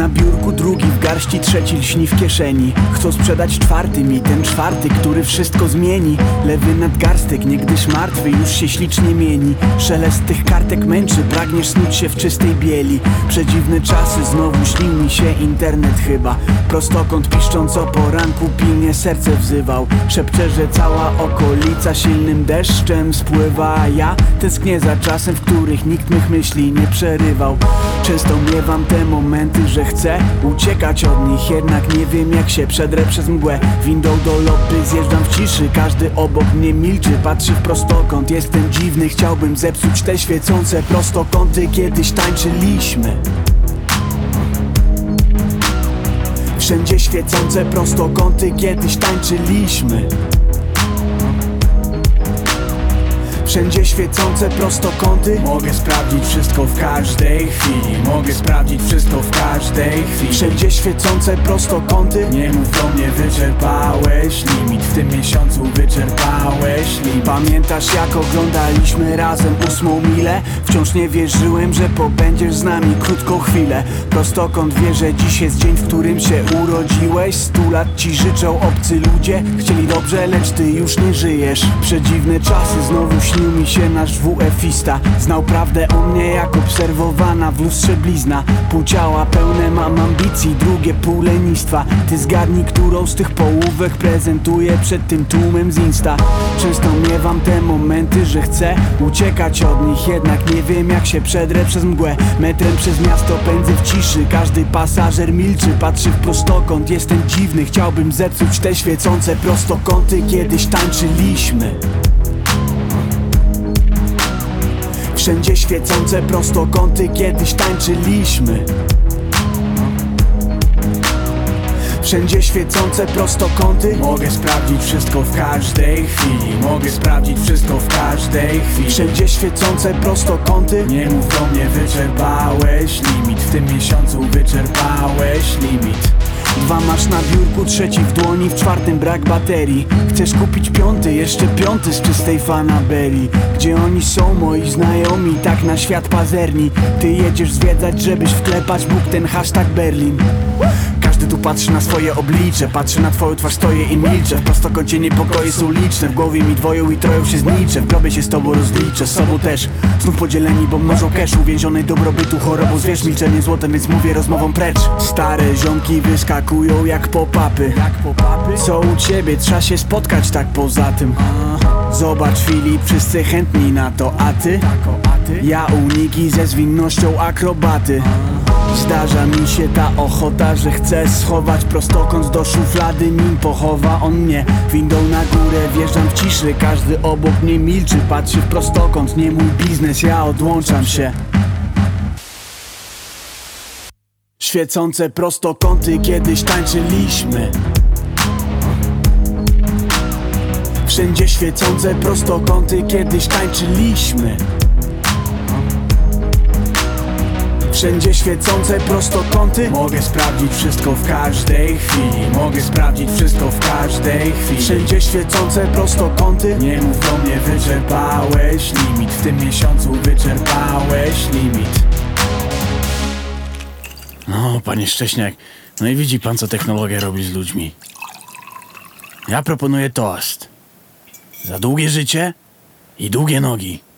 na biurku drugi w garści, trzeci lśni w kieszeni. Chcą sprzedać czwarty mi, ten czwarty, który wszystko zmieni. Lewy nadgarstek, niegdyś martwy, już się ślicznie mieni. Szelest tych kartek męczy, pragniesz snuć się w czystej bieli. Przedziwne czasy, znowu śnił mi się internet chyba. Prostokąt piszcząc o poranku, pilnie serce wzywał. Szepcze, że cała okolica silnym deszczem spływa. Ja tęsknię za czasem, w których nikt mych myśli nie przerywał. Często miewam te momenty, że chcę uciekać od nich Jednak nie wiem jak się przedrę przez mgłę. Windą do lobby zjeżdżam w ciszy Każdy obok mnie milczy, patrzy w prostokąt Jestem dziwny, chciałbym zepsuć te świecące prostokąty. Kiedyś tańczyliśmy. Wszędzie świecące prostokąty Kiedyś tańczyliśmy Wszędzie świecące prostokąty. Mogę sprawdzić wszystko w każdej chwili. Mogę sprawdzić wszystko w każdej chwili. Wszędzie świecące prostokąty. Nie mów do mnie, wyczerpałeś limit. W tym miesiącu wyczerpałeś limit. Pamiętasz jak oglądaliśmy razem ósmą milę? Wciąż nie wierzyłem, że pobędziesz z nami krótką chwilę. Prostokąt wie, że dziś jest dzień, w którym się urodziłeś. Stu lat ci życzą obcy ludzie. Chcieli dobrze, lecz ty już nie żyjesz. Przedziwne czasy, znowu śnił mi się nasz WF-ista Znał prawdę o mnie jak obserwowana w lustrze blizna. Pół ciała pełne mam ambicji, drugie pół lenistwa. Ty zgadnij, którą z tych połówek prezentuję przed tym tłumem z Insta. Często miewam te momenty, że chcę uciekać od nich Jednak nie wiem jak się przedrę przez mgłę. Metrem przez miasto pędzę w ciszy. Każdy pasażer milczy, patrzy w prostokąt. Jestem dziwny, chciałbym zepsuć te świecące prostokąty. Kiedyś tańczyliśmy Wszędzie świecące prostokąty Kiedyś tańczyliśmy. Wszędzie świecące prostokąty. Mogę sprawdzić wszystko w każdej chwili Mogę sprawdzić wszystko w każdej chwili. Wszędzie świecące prostokąty. Nie mów do mnie, wyczerpałeś limit W tym miesiącu wyczerpałeś limit Dwa masz na biurku, trzeci w dłoni, w czwartym brak baterii. Chcesz kupić piąty, jeszcze piąty z czystej fanaberii Gdzie oni są, moi znajomi, tak na świat pazerni. Ty jedziesz zwiedzać, żebyś wklepać Bóg ten hashtag Berlin każdy tu patrzy na swoje oblicze Patrzy na twoją twarz, stoję i milczę. W prostokącie niepokoje są liczne W głowie mi dwoją i troją się znicze. W grobie się z tobą rozliczę, z sobą też. Znów podzieleni, bo mnożą cash. Uwięzionej dobrobytu chorobą zwierz Milczenie złotem, więc mówię rozmową precz. Stare ziomki wyskakują jak pop-upy Co u ciebie? Trzeba się spotkać tak poza tym. Zobacz Filip, wszyscy chętni na to, a ty? Ja uniki ze zwinnością akrobaty Zdarza mi się ta ochota, że chcę schować prostokąt do szuflady Nim pochowa on mnie. Windą na górę Wjeżdżam w ciszy, każdy obok mnie milczy Patrzy w prostokąt, nie mój biznes, ja odłączam się. Świecące prostokąty kiedyś tańczyliśmy. Wszędzie świecące prostokąty kiedyś tańczyliśmy Wszędzie świecące prostokąty Mogę sprawdzić wszystko w każdej chwili Mogę sprawdzić wszystko w każdej chwili Wszędzie świecące prostokąty Nie mów do mnie, wyczerpałeś limit W tym miesiącu wyczerpałeś limit No, panie Szcześniak, no i widzi pan, co technologia robi z ludźmi. Ja proponuję toast. Za długie życie i długie nogi.